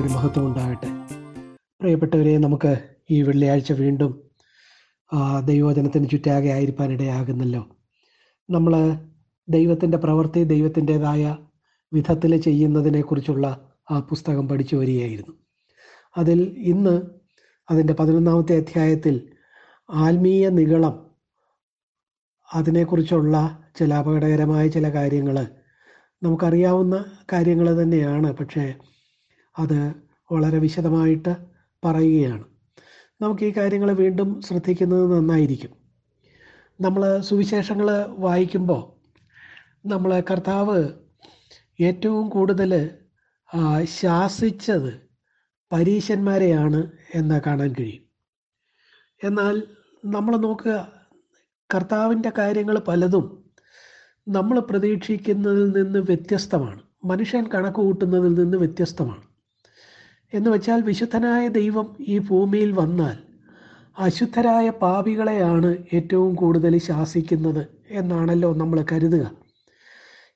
നാമത്തിന് മഹത്വം ഉണ്ടാകട്ടെ. പ്രിയപ്പെട്ടവരെ നമുക്ക് ഈ വെള്ളിയാഴ്ച വീണ്ടും ദൈവവചനത്തിന് ചുറ്റാകെ ആയിരിക്കാനിടയാകുന്നല്ലോ. നമ്മൾ ദൈവത്തിന്റെ പ്രവൃത്തി ദൈവത്തിന്റെതായ വിധത്തിൽ ചെയ്യുന്നതിനെക്കുറിച്ചുള്ള ആ പുസ്തകം പഠിച്ചു വരികയായിരുന്നു. അതിൽ ഇന്ന് അതിന്റെ പതിനൊന്നാമത്തെ അധ്യായത്തിൽ ആത്മീയ നിഗളം അതിനെക്കുറിച്ചുള്ള ചില അപകടകരമായ ചില കാര്യങ്ങൾ നമുക്കറിയാവുന്ന കാര്യങ്ങൾ തന്നെയാണ്. പക്ഷേ അത് വളരെ വിശദമായിട്ട് പറയുകയാണ്. നമുക്ക് ഈ കാര്യങ്ങൾ വീണ്ടും ശ്രദ്ധിക്കുന്നത് നന്നായിരിക്കും. നമ്മൾ സുവിശേഷങ്ങൾ വായിക്കുമ്പോൾ നമ്മൾ കർത്താവ് ഏറ്റവും കൂടുതൽ ശാസിച്ചത് പരീശന്മാരെയാണ് എന്ന് കാണാൻ കഴിയും. എന്നാൽ നമ്മൾ നോക്കുക കർത്താവിന്റെ കാര്യങ്ങൾ പലതും നമ്മൾ പ്രതീക്ഷിക്കുന്നതിൽ നിന്ന് വ്യത്യസ്തമാണ്. മനുഷ്യൻ കണക്ക് കൂട്ടുന്നതിൽ നിന്ന് വ്യത്യസ്തമാണ്. എന്ന് വെച്ചാൽ വിശുദ്ധനായ ദൈവം ഈ ഭൂമിയിൽ വന്നാൽ അശുദ്ധരായ പാപികളെയാണ് ഏറ്റവും കൂടുതൽ ശാസിക്കുന്നത് എന്നാണല്ലോ നമ്മൾ കരുതുക.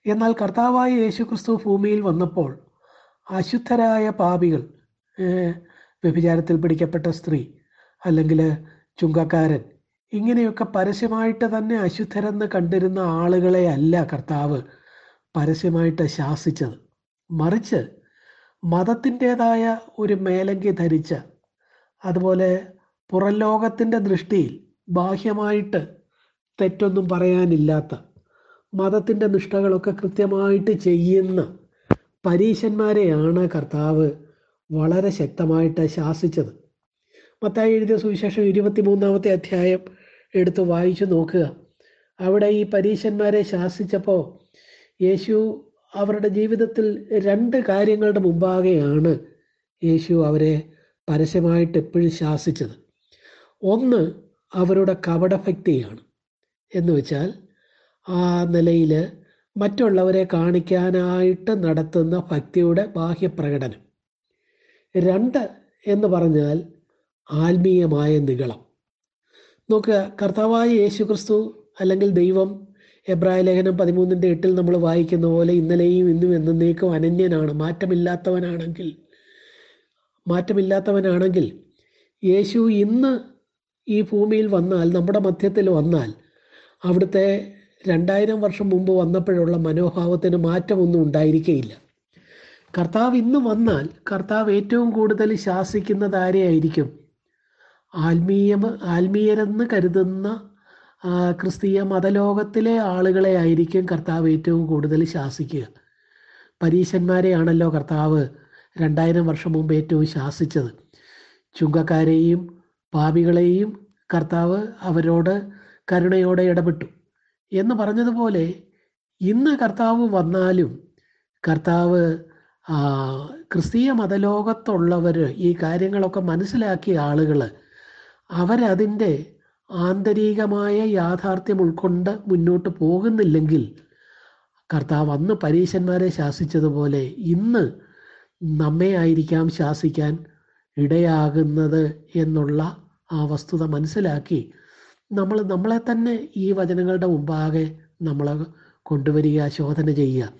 എന്നാൽ കർത്താവായ യേശുക്രിസ്തു ഭൂമിയിൽ വന്നപ്പോൾ അശുദ്ധരായ പാപികൾ വ്യഭിചാരത്തിൽ പിടിക്കപ്പെട്ട സ്ത്രീ അല്ലെങ്കിൽ ചുങ്കക്കാരൻ ഇങ്ങനെയൊക്കെ പരസ്യമായിട്ട് തന്നെ അശുദ്ധരെന്ന് കണ്ടിരുന്ന ആളുകളെ അല്ല കർത്താവ് പരസ്യമായിട്ട് ശാസിച്ചത്. മറിച്ച് മതത്തിന്റെതായ ഒരു മേലങ്കി ധരിച്ച അതുപോലെ പുറം ലോകത്തിന്റെ ദൃഷ്ടിയിൽ ബാഹ്യമായിട്ട് തെറ്റൊന്നും പറയാനില്ലാത്ത മതത്തിന്റെ നിഷ്ഠകളൊക്കെ കൃത്യമായിട്ട് ചെയ്യുന്ന പരീശന്മാരെയാണ് കർത്താവ് വളരെ ശക്തമായിട്ട് ശാസിച്ചത്. മത്തായി എഴുതിയ സുവിശേഷം ഇരുപത്തിമൂന്നാമത്തെ അധ്യായം എടുത്ത് വായിച്ചു നോക്കുക. അവിടെ ഈ പരീശന്മാരെ ശാസിച്ചപ്പോൾ യേശു അവരുടെ ജീവിതത്തിൽ രണ്ട് കാര്യങ്ങളുടെ മുമ്പാകെയാണ് യേശു അവരെ പരസ്യമായിട്ട് എപ്പോഴും ശാസിച്ചത്. ഒന്ന് അവരുടെ കപടഭക്തിയാണ്. എന്ന് വെച്ചാൽ ആ നിലയിൽ മറ്റുള്ളവരെ കാണിക്കാനായിട്ട് നടത്തുന്ന ഭക്തിയുടെ ബാഹ്യപ്രകടനം. രണ്ട് എന്ന് പറഞ്ഞാൽ ആത്മീയമായ നികളം. നോക്കുക കർത്താവായ യേശുക്രിസ്തു അല്ലെങ്കിൽ ദൈവം എബ്രായ ലേഖനം പതിമൂന്നിന്റെ എട്ടിൽ നമ്മൾ വായിക്കുന്ന പോലെ ഇന്നലെയും ഇന്നും എന്നേക്കും അനന്യനാണ് മാറ്റമില്ലാത്തവനാണെങ്കിൽ. മാറ്റമില്ലാത്തവനാണെങ്കിൽ യേശു ഇന്ന് ഈ ഭൂമിയിൽ വന്നാൽ നമ്മുടെ മധ്യത്തിൽ വന്നാൽ അവിടുത്തെ രണ്ടായിരം വർഷം മുമ്പ് വന്നപ്പോഴുള്ള മനോഭാവത്തിന് മാറ്റമൊന്നും ഉണ്ടായിരിക്കുകയില്ല കർത്താവ് ഇന്ന് വന്നാൽ കർത്താവ് ഏറ്റവും കൂടുതൽ ശാസിക്കുന്നത് ആരെയായിരിക്കും? ആത്മീയ ആത്മീയരെന്ന് കരുതുന്ന ക്രിസ്തീയ മതലോകത്തിലെ ആളുകളെ ആയിരിക്കും കർത്താവ് ഏറ്റവും കൂടുതൽ ശാസിക്കുക. പരീശന്മാരെയാണല്ലോ കർത്താവ് രണ്ടായിരം വർഷം മുമ്പ് ഏറ്റവും ശാസിച്ചത്. ചുങ്കക്കാരെയും പാപികളെയും കർത്താവ് അവരോട് കരുണയോടെ ഇടപെട്ടു. എന്ന് പറഞ്ഞതുപോലെ ഇന്ന് കർത്താവ് വന്നാലും കർത്താവ് ക്രിസ്തീയ മതലോകത്തുള്ളവർ ഈ കാര്യങ്ങളൊക്കെ മനസ്സിലാക്കിയ ആളുകൾ അവരതിന്റെ ആന്തരികമായ യാഥാർത്ഥ്യം ഉൾക്കൊണ്ട് മുന്നോട്ട് പോകുന്നില്ലെങ്കിൽ കർത്താവ് അന്ന് പരീശന്മാരെ ശാസിച്ചതുപോലെ ഇന്ന് നമ്മെ ആയിരിക്കാം ശാസിക്കാൻ ഇടയാകുന്നത് എന്നുള്ള ആ വസ്തുത മനസ്സിലാക്കി നമ്മൾ നമ്മളെ തന്നെ ഈ വചനങ്ങളുടെ മുമ്പാകെ നമ്മൾ കൊണ്ടുവരിക ശോധന ചെയ്യുക.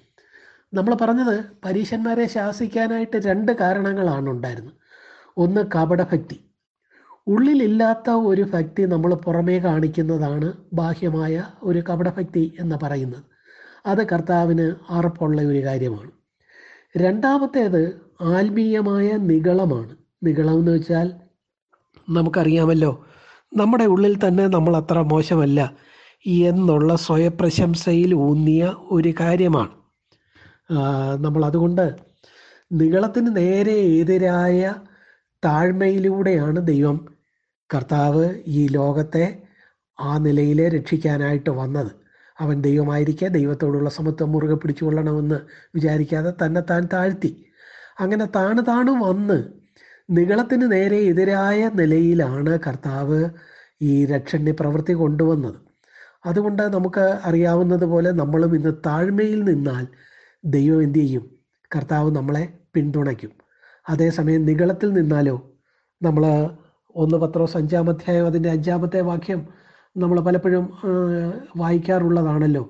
നമ്മൾ പറഞ്ഞത് പരീശന്മാരെ ശാസിക്കാനായിട്ട് രണ്ട് കാരണങ്ങളാണ് ഉണ്ടായിരുന്നത്. ഒന്ന് കപടഭക്തി. ഉള്ളിലില്ലാത്ത ഒരു ഭക്തി നമ്മൾ പുറമേ കാണിക്കുന്നതാണ് ബാഹ്യമായ ഒരു കപടഭക്തി എന്ന് പറയുന്നത്. അത് കർത്താവിന് അറപ്പുള്ള ഒരു കാര്യമാണ്. രണ്ടാമത്തേത് ആത്മീയമായ നികളമാണ് നികളം എന്ന് വെച്ചാൽ നമുക്കറിയാമല്ലോ നമ്മുടെ ഉള്ളിൽ തന്നെ നമ്മൾ അത്ര മോശമല്ല എന്നുള്ള സ്വയപ്രശംസയിൽ ഊന്നിയ ഒരു കാര്യമാണ്. നമ്മൾ അതുകൊണ്ട് നികളത്തിന് നേരെ എതിരായ താഴ്മയിലൂടെയാണ് ദൈവം കർത്താവ് ഈ ലോകത്തെ ആ നിലയിൽ രക്ഷിക്കാനായിട്ട് വന്നത്. അവൻ ദൈവമായിരിക്കെ ദൈവത്തോടുള്ള സമത്വം മുറുകെ പിടിച്ചുകൊള്ളണമെന്ന് വിചാരിക്കാതെ തന്നെ താൻ താഴ്ത്തി. അങ്ങനെ താണു താണു വന്ന് നികളത്തിന് നേരെ എതിരായ നിലയിലാണ് കർത്താവ് ഈ രക്ഷണ്യ പ്രവൃത്തി കൊണ്ടുവന്നത്. അതുകൊണ്ട് നമുക്ക് അറിയാവുന്നത് പോലെ നമ്മളും ഇന്ന് താഴ്മയിൽ നിന്നാൽ ദൈവം എന്ത് ചെയ്യും? കർത്താവ് നമ്മളെ പിന്തുണയ്ക്കും. അതേസമയം നികളത്തിൽ നിന്നാലോ നമ്മൾ ഒന്ന് പത്രോസ് അഞ്ചാം അതിന്റെ അഞ്ചാമത്തെ വാക്യം നമ്മൾ പലപ്പോഴും വായിക്കാറുള്ളതാണല്ലോ.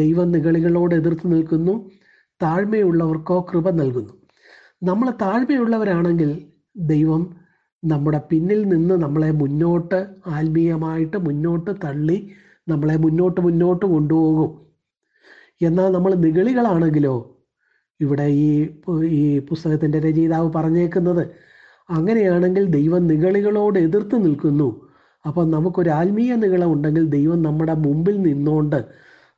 ദൈവം നിഗളികളോട് എതിർത്ത് നിൽക്കുന്നു താഴ്മയുള്ളവർക്കോ കൃപ നൽകുന്നു. നമ്മൾ താഴ്മയുള്ളവരാണെങ്കിൽ ദൈവം നമ്മുടെ പിന്നിൽ നിന്ന് നമ്മളെ മുന്നോട്ട് ആത്മീയമായിട്ട് മുന്നോട്ട് തള്ളി നമ്മളെ മുന്നോട്ട് മുന്നോട്ട് കൊണ്ടുപോകും. എന്നാൽ നമ്മൾ നിഗളികളാണെങ്കിലോ ഇവിടെ ഈ ഈ പുസ്തകത്തിന്റെ രചയിതാവ് പറഞ്ഞേക്കുന്നത് അങ്ങനെയാണെങ്കിൽ ദൈവം നിഗളികളോട് എതിർത്ത് നിൽക്കുന്നു. അപ്പോൾ നമുക്കൊരു ആത്മീയ നിഗളം ഉണ്ടെങ്കിൽ ദൈവം നമ്മുടെ മുമ്പിൽ നിന്നുകൊണ്ട്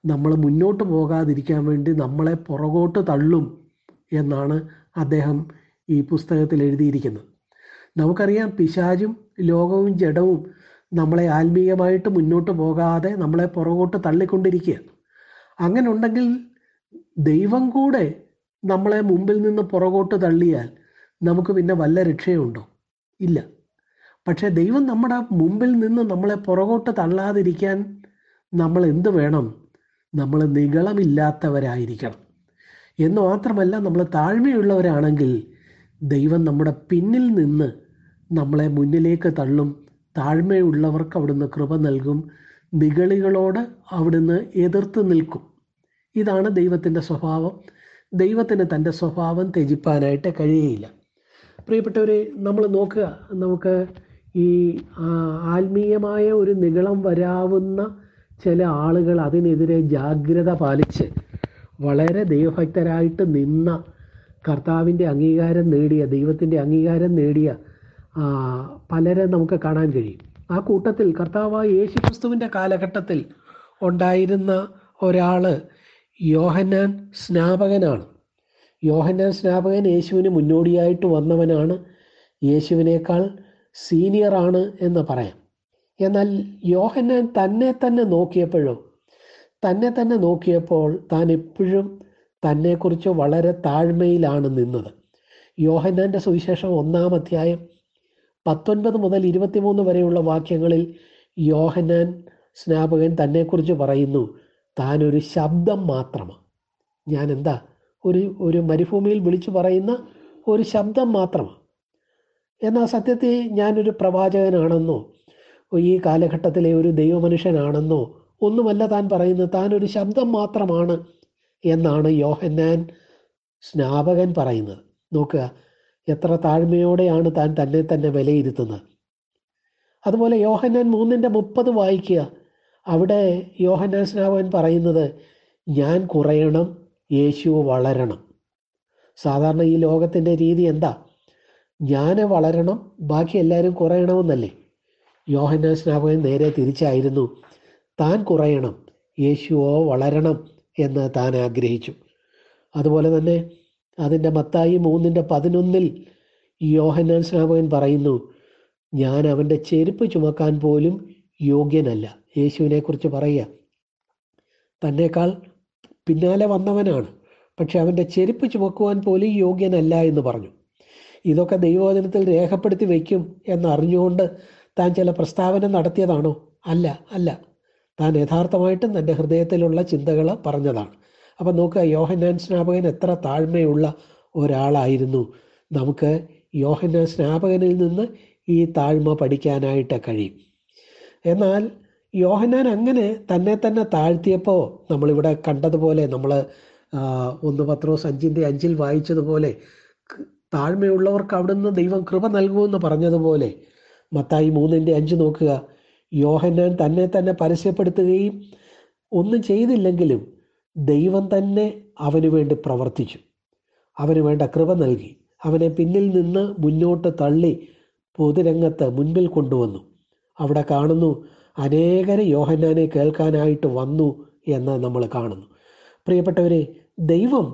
നമ്മൾ മുന്നോട്ട് പോകാതിരിക്കാൻ വേണ്ടി നമ്മളെ പുറകോട്ട് തള്ളും എന്നാണ് അദ്ദേഹം ഈ പുസ്തകത്തിൽ എഴുതിയിരിക്കുന്നത്. നമുക്കറിയാം പിശാചും ലോകവും ജഡവും നമ്മളെ ആത്മീയമായിട്ട് മുന്നോട്ട് പോകാതെ നമ്മളെ പുറകോട്ട് തള്ളിക്കൊണ്ടിരിക്കുക. അങ്ങനെ ഉണ്ടെങ്കിൽ ദൈവം കൂടെ നമ്മളെ മുമ്പിൽ നിന്ന് പുറകോട്ട് തള്ളിയാൽ നമുക്ക് പിന്നെ വല്ല രക്ഷയുണ്ടോ? ഇല്ല. പക്ഷേ ദൈവം നമ്മുടെ മുമ്പിൽ നിന്ന് നമ്മളെ പുറകോട്ട് തള്ളാതിരിക്കാൻ നമ്മൾ എന്ത് വേണം? നമ്മൾ നികളമില്ലാത്തവരായിരിക്കണം എന്ന് മാത്രമല്ല നമ്മൾ താഴ്മയുള്ളവരാണെങ്കിൽ ദൈവം നമ്മുടെ പിന്നിൽ നിന്ന് നമ്മളെ മുന്നിലേക്ക് തള്ളും. താഴ്മയുള്ളവർക്ക് അവിടുന്ന് കൃപ നൽകും. നികളികളോട് അവിടുന്ന് എതിർത്ത് നിൽക്കും. ഇതാണ് ദൈവത്തിന്റെ സ്വഭാവം. ദൈവത്തിന് തന്റെ സ്വഭാവം ത്യജിപ്പാനായിട്ട് കഴിയുകയില്ല പ്രിയപ്പെട്ടവരെ നമ്മൾ നോക്കുക. നമുക്ക് ഈ ആത്മീയമായ ഒരു നിഗളം വരാവുന്ന ചില ആളുകൾ അതിനെതിരെ ജാഗ്രത പാലിച്ച് വളരെ ദൈവഭക്തരായിട്ട് നിന്ന കർത്താവിന്റെ അംഗീകാരം നേടിയ ദൈവത്തിന്റെ അംഗീകാരം നേടിയ പലരെ നമുക്ക് കാണാൻ കഴിയും. ആ കൂട്ടത്തിൽ കർത്താവായ യേശു ക്രിസ്തുവിന്റെ കാലഘട്ടത്തിൽ ഉണ്ടായിരുന്ന ഒരാൾ യോഹന്നാൻ സ്നാപകനാണ്. യോഹന്നാൻ സ്നാപകൻ യേശുവിന് മുന്നോടിയായിട്ട് വന്നവനാണ്. യേശുവിനേക്കാൾ സീനിയറാണ് എന്ന് പറയാം. എന്നാൽ യോഹന്നാൻ തന്നെ തന്നെ നോക്കിയപ്പോഴും തന്നെ തന്നെ നോക്കിയപ്പോൾ താൻ എപ്പോഴും തന്നെക്കുറിച്ച് വളരെ താഴ്മയിലാണ് നിന്നത്. യോഹന്നാന്റെ സുവിശേഷം ഒന്നാം അധ്യായം പത്തൊൻപത് മുതൽ ഇരുപത്തിമൂന്ന് വരെയുള്ള വാക്യങ്ങളിൽ യോഹന്നാൻ സ്നാപകൻ തന്നെക്കുറിച്ച് പറയുന്നു താനൊരു ശബ്ദം മാത്രമാണ്. ഞാൻ എന്താ ഒരു ഒരു മരുഭൂമിയിൽ വിളിച്ചു പറയുന്ന ഒരു ശബ്ദം മാത്രമാണ്. എന്നാൽ സത്യത്തിൽ ഞാനൊരു പ്രവാചകനാണെന്നോ ഈ കാലഘട്ടത്തിലെ ഒരു ദൈവമനുഷ്യനാണെന്നോ ഒന്നുമല്ല താൻ പറയുന്നത്. താൻ ഒരു ശബ്ദം മാത്രമാണ് എന്നാണ് യോഹന്നാൻ സ്നാപകൻ പറയുന്നത്. നോക്കുക എത്ര താഴ്മയോടെയാണ് താൻ തന്നെ തന്നെ വിലയിരുത്തുന്നത്. അതുപോലെ യോഹന്നാൻ മൂന്നിന്റെ മുപ്പത് വായിക്കുക. അവിടെ യോഹന്നാൻ സ്നാപകൻ പറയുന്നത് ഞാൻ കുറയണം യേശു വളരണം. സാധാരണ ഈ ലോകത്തിന്റെ രീതി എന്താ? ഞാൻ വളരണം ബാക്കി എല്ലാവരും കുറയണമെന്നല്ലേ? യോഹന്നാൻ സ്നാപകൻ നേരെ തിരിച്ചായിരുന്നു. താൻ കുറയണം യേശുവോ വളരണം എന്ന് താൻ ആഗ്രഹിച്ചു. അതുപോലെ തന്നെ അതിന്റെ മത്തായി മൂന്നിന്റെ പതിനൊന്നിൽ യോഹന്നാൻ സ്നാപകൻ പറയുന്നു ഞാൻ അവന്റെ ചെരുപ്പ് ചുമക്കാൻ പോലും യോഗ്യനല്ല. യേശുവിനെ കുറിച്ച് പറയുക തന്നേക്കാൾ പിന്നാലെ വന്നവനാണ്. പക്ഷെ അവന്റെ ചെരുപ്പ് ചുമക്കുവാൻ പോലും യോഗ്യനല്ല എന്ന് പറഞ്ഞു. ഇതൊക്കെ ദൈവവചനത്തിൽ രേഖപ്പെടുത്തി വയ്ക്കും എന്നറിഞ്ഞുകൊണ്ട് താൻ ചില പ്രസ്താവന നടത്തിയതാണോ? അല്ല അല്ല. താൻ യഥാർത്ഥമായിട്ടും തന്റെ ഹൃദയത്തിലുള്ള ചിന്തകൾ പറഞ്ഞതാണ്. അപ്പം നോക്കുക യോഹന്നാൻ സ്നാപകൻ എത്ര താഴ്മയുള്ള ഒരാളായിരുന്നു. നമുക്ക് യോഹന്നാൻ സ്നാപകനിൽ നിന്ന് ഈ താഴ്മ പഠിക്കാനായിട്ട് കഴിയും. എന്നാൽ യോഹന്നാൻ അങ്ങനെ തന്നെ തന്നെ താഴ്ത്തിയപ്പോൾ നമ്മളിവിടെ കണ്ടതുപോലെ നമ്മൾ ഒന്ന് പത്രോസ് അഞ്ചിന്റെ അഞ്ചിൽ വായിച്ചതുപോലെ താഴ്മയുള്ളവർക്ക് അവിടുന്ന് ദൈവം കൃപ നൽകുമെന്ന് പറഞ്ഞതുപോലെ മത്തായി മൂന്നിന്റെ അഞ്ച് നോക്കുക. യോഹന്നാൻ തന്നെ തന്നെ പരസ്യപ്പെടുത്തുകയും ഒന്നും ചെയ്തില്ലെങ്കിലും ദൈവം തന്നെ അവന് വേണ്ടി പ്രവർത്തിച്ചു. അവന് വേണ്ട കൃപ നൽകി. അവനെ പിന്നിൽ നിന്ന് മുന്നോട്ട് തള്ളി പൊതുരംഗത്ത് മുൻപിൽ കൊണ്ടുവന്നു. അവിടെ കാണുന്നു അനേകരെ യോഹന്നാനെ കേൾക്കാനായിട്ട് വന്നു എന്ന് നമ്മൾ കാണുന്നു. പ്രിയപ്പെട്ടവരെ ദൈവം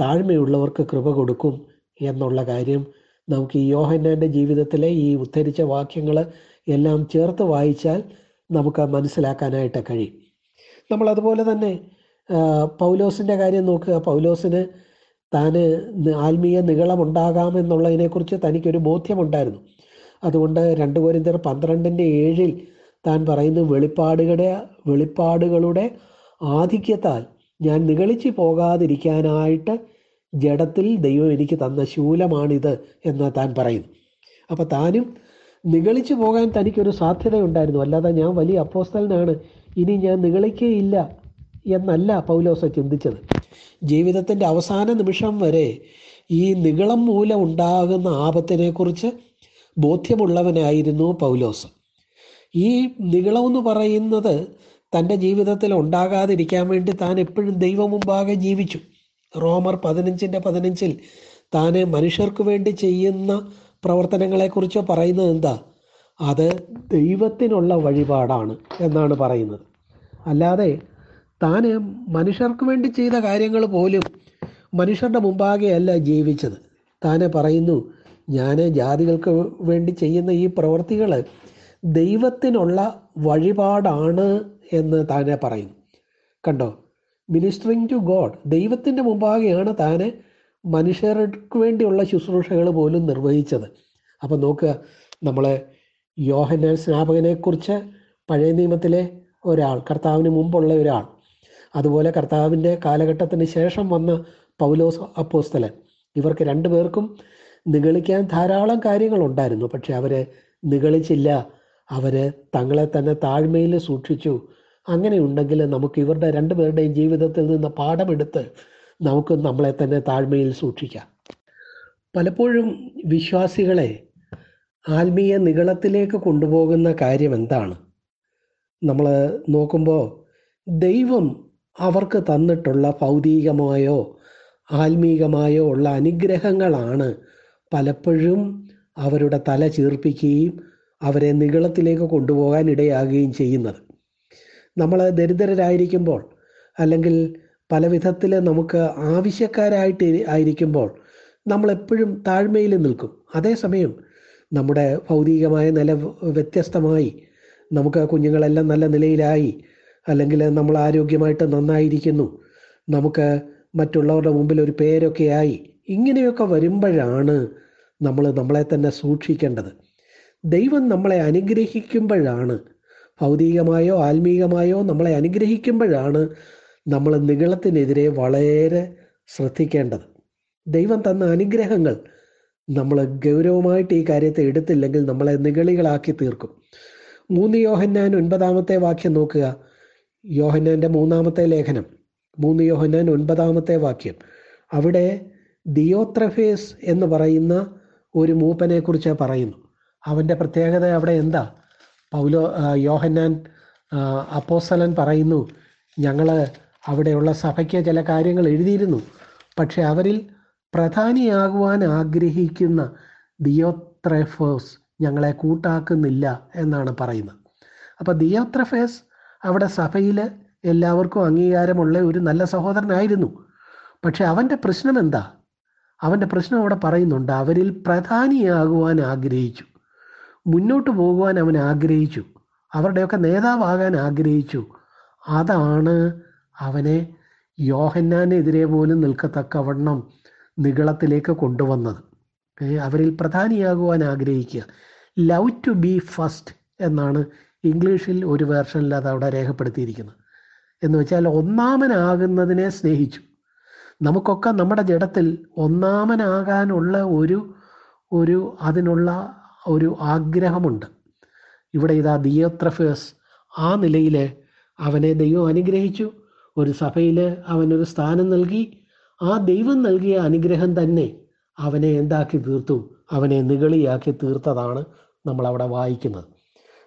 താഴ്മയുള്ളവർക്ക് കൃപ കൊടുക്കും എന്നുള്ള കാര്യം നമുക്ക് ഈ യോഹന്നാന്റെ ജീവിതത്തിലെ ഈ ഉദ്ധരിച്ച വാക്യങ്ങൾ എല്ലാം ചേർത്ത് വായിച്ചാൽ നമുക്ക് മനസ്സിലാക്കാനായിട്ട് കഴിയും. നമ്മൾ അതുപോലെ തന്നെ പൗലോസിന്റെ കാര്യം നോക്കുക. പൗലോസിന് താന് ആത്മീയ നികളമുണ്ടാകാമെന്നുള്ളതിനെക്കുറിച്ച് തനിക്കൊരു ബോധ്യമുണ്ടായിരുന്നു. അതുകൊണ്ട് രണ്ട് കോരിന്തർ പന്ത്രണ്ടിന്റെ ഏഴിൽ താൻ പറയുന്ന വെളിപ്പാടുകളുടെ വെളിപ്പാടുകളുടെ ആധിക്യത്താൽ ഞാൻ നിഗളിച്ചു പോകാതിരിക്കാനായിട്ട് ജഡത്തിൽ ദൈവം എനിക്ക് തന്ന ശൂലമാണിത് എന്ന് താൻ പറയുന്നു. അപ്പോൾ താനും നിഗളിച്ചു പോകാൻ തനിക്കൊരു സാധ്യതയുണ്ടായിരുന്നു. അല്ലാതെ ഞാൻ വലിയ അപ്പോസ്തലനാണ്. ഇനി ഞാൻ നിഗളിക്കുകയില്ല എന്നല്ല പൗലോസ ചിന്തിച്ചത്. ജീവിതത്തിന്റെ അവസാന നിമിഷം വരെ ഈ നികളം മൂലം ഉണ്ടാകുന്ന ആപത്തിനെക്കുറിച്ച് ബോധ്യമുള്ളവനായിരുന്നു പൗലോസ്. ഈ നികളമെന്ന് പറയുന്നത് തന്റെ ജീവിതത്തിൽ ഉണ്ടാകാതിരിക്കാൻ വേണ്ടി താൻ എപ്പോഴും ദൈവം മുമ്പാകെ ജീവിച്ചു. റോമർ പതിനഞ്ചിന്റെ പതിനഞ്ചിൽ താൻ മനുഷ്യർക്ക് വേണ്ടി ചെയ്യുന്ന പ്രവർത്തനങ്ങളെക്കുറിച്ച് പറയുന്നത് എന്താ? അത് ദൈവത്തിനുള്ള വഴിപാടാണ് എന്നാണ് പറയുന്നത്. അല്ലാതെ താൻ മനുഷ്യർക്ക് വേണ്ടി ചെയ്ത കാര്യങ്ങൾ പോലും മനുഷ്യരുടെ മുമ്പാകെയല്ല ജീവിച്ചത്. താനെ പറയുന്നു ഞാൻ ജാതികൾക്ക് വേണ്ടി ചെയ്യുന്ന ഈ പ്രവൃത്തികൾ ദൈവത്തിനുള്ള വഴിപാടാണ് എന്ന് താനെ പറയുന്നു കണ്ടോ? മിനിസ്റ്ററിങ് ടു ഗോഡ് ദൈവത്തിന്റെ മുമ്പാകെയാണ് താന് മനുഷ്യർക്ക് വേണ്ടിയുള്ള ശുശ്രൂഷകൾ പോലും നിർവഹിച്ചത്. അപ്പം നോക്കുക നമ്മൾ യോഹന്നാൻ സ്നാപകനെക്കുറിച്ച് പഴയ നിയമത്തിലെ ഒരാൾ കർത്താവിന് മുമ്പുള്ള ഒരാൾ അതുപോലെ കർത്താവിന്റെ കാലഘട്ടത്തിന് ശേഷം വന്ന പൗലോസ് അപ്പോസ്തലൻ ഇവർക്ക് രണ്ടു പേർക്കും നിഗളിക്കാൻ ധാരാളം കാര്യങ്ങളുണ്ടായിരുന്നു പക്ഷെ അവരെ നിഗളിച്ചില്ല. അവർ തങ്ങളെ തന്നെ താഴ്മയിൽ സൂക്ഷിച്ചു. അങ്ങനെ ഉണ്ടെങ്കിൽ നമുക്ക് ഇവരുടെ രണ്ടുപേരുടെയും ജീവിതത്തിൽ നിന്ന് പാഠമെടുത്ത് നമുക്ക് നമ്മളെ തന്നെ താഴ്മയിൽ സൂക്ഷിക്കാം. പലപ്പോഴും വിശ്വാസികളെ ആത്മീയ നിഗളത്തിലേക്ക് കൊണ്ടുപോകുന്ന കാര്യം എന്താണ്? നമ്മൾ നോക്കുമ്പോൾ ദൈവം അവർക്ക് തന്നിട്ടുള്ള ഭൗതികമായോ ആത്മീകമായോ ഉള്ള അനുഗ്രഹങ്ങളാണ് പലപ്പോഴും അവരുടെ തല ചീർപ്പിക്കുകയും അവരെ നികളത്തിലേക്ക് കൊണ്ടുപോകാൻ ഇടയാകുകയും ചെയ്യുന്നത്. നമ്മൾ ദരിദ്രരായിരിക്കുമ്പോൾ അല്ലെങ്കിൽ പല വിധത്തിൽ നമുക്ക് ആവശ്യക്കാരായിട്ട് ആയിരിക്കുമ്പോൾ നമ്മളെപ്പോഴും താഴ്മയിൽ നിൽക്കും. അതേസമയം നമ്മുടെ ഭൗതികമായ നില വ്യത്യസ്തമായി നമുക്ക് കുഞ്ഞുങ്ങളെല്ലാം നല്ല നിലയിലായി അല്ലെങ്കിൽ നമ്മൾ ആരോഗ്യമായിട്ട് നന്നായിരിക്കുന്നു. നമുക്ക് മറ്റുള്ളവരുടെ മുമ്പിൽ ഒരു പേരൊക്കെ ആയി ഇങ്ങനെയൊക്കെ വരുമ്പോഴാണ് നമ്മൾ നമ്മളെ തന്നെ സൂക്ഷിക്കേണ്ടത്. ദൈവം നമ്മളെ അനുഗ്രഹിക്കുമ്പോഴാണ്. ഭൗതികമായോ ആത്മീകമായോ നമ്മളെ അനുഗ്രഹിക്കുമ്പോഴാണ് നമ്മൾ നികളത്തിനെതിരെ വളരെ ശ്രദ്ധിക്കേണ്ടത്. ദൈവം തന്ന അനുഗ്രഹങ്ങൾ നമ്മൾ ഗൗരവമായിട്ട് ഈ കാര്യത്തെ എടുത്തില്ലെങ്കിൽ നമ്മളെ നിഗളികളാക്കി തീർക്കും. മൂന്ന് യോഹന്നാൻ ഒൻപതാമത്തെ വാക്യം നോക്കുക. യോഹന്നാന്റെ മൂന്നാമത്തെ ലേഖനം. മൂന്ന് യോഹന്നാൻ ഒൻപതാമത്തെ വാക്യം. അവിടെ ദിയോത്രഫേസ് എന്ന് പറയുന്ന ഒരു മൂപ്പനെ കുറിച്ച് പറയുന്നു. അവന്റെ പ്രത്യേകത അവിടെ എന്താ? പൗലോ യോഹന്നാൻ അപ്പോസലൻ പറയുന്നു ഞങ്ങൾ അവിടെയുള്ള സഭയ്ക്ക് ചില കാര്യങ്ങൾ എഴുതിയിരുന്നു. പക്ഷെ അവരിൽ പ്രധാനിയാകുവാൻ ആഗ്രഹിക്കുന്ന ദിയോത്രഫേസ് ഞങ്ങളെ കൂട്ടാക്കുന്നില്ല എന്നാണ് പറയുന്നത്. അപ്പോൾ ദിയോത്രഫേസ് അവിടെ സഭയിൽ എല്ലാവർക്കും അംഗീകാരമുള്ള ഒരു നല്ല സഹോദരനായിരുന്നു. പക്ഷെ അവന്റെ പ്രശ്നം എന്താ? അവന്റെ പ്രശ്നം അവിടെ പറയുന്നുണ്ട് അവരിൽ പ്രധാനിയാകുവാൻ ആഗ്രഹിച്ചു. മുന്നോട്ട് പോകുവാൻ അവൻ ആഗ്രഹിച്ചു. അവരുടെയൊക്കെ നേതാവാകാൻ ആഗ്രഹിച്ചു. അതാണ് അവനെ യോഹന്നാനെതിരെ പോലും നിൽക്കത്തക്കവണ്ണം നികളത്തിലേക്ക് കൊണ്ടുവന്നത്. അവരിൽ പ്രധാനിയാകുവാൻ ആഗ്രഹിക്കുക. ലവ് ടു ബി ഫസ്റ്റ് എന്നാണ് ഇംഗ്ലീഷിൽ ഒരു വേർഷനിൽ അത് അവിടെ രേഖപ്പെടുത്തിയിരിക്കുന്നത്. എന്ന് വെച്ചാൽ ഒന്നാമനാകുന്നതിനെ സ്നേഹിച്ചു. നമുക്കൊക്കെ നമ്മുടെ ജഡത്തിൽ ഒന്നാമനാകാനുള്ള ഒരു ഒരു അതിനുള്ള ഒരു ആഗ്രഹമുണ്ട്. ഇവിടെ ഇതാ ദിയോത്രഫേസ് ആ നിലയിൽ അവനെ ദൈവം അനുഗ്രഹിച്ചു. ഒരു സഭയിൽ അവനൊരു സ്ഥാനം നൽകി. ആ ദൈവം നൽകിയ അനുഗ്രഹം തന്നെ അവനെ എന്താക്കി തീർത്തു? അവനെ നിഗളിയാക്കി തീർത്തതാണ് നമ്മളവിടെ വായിക്കുന്നത്.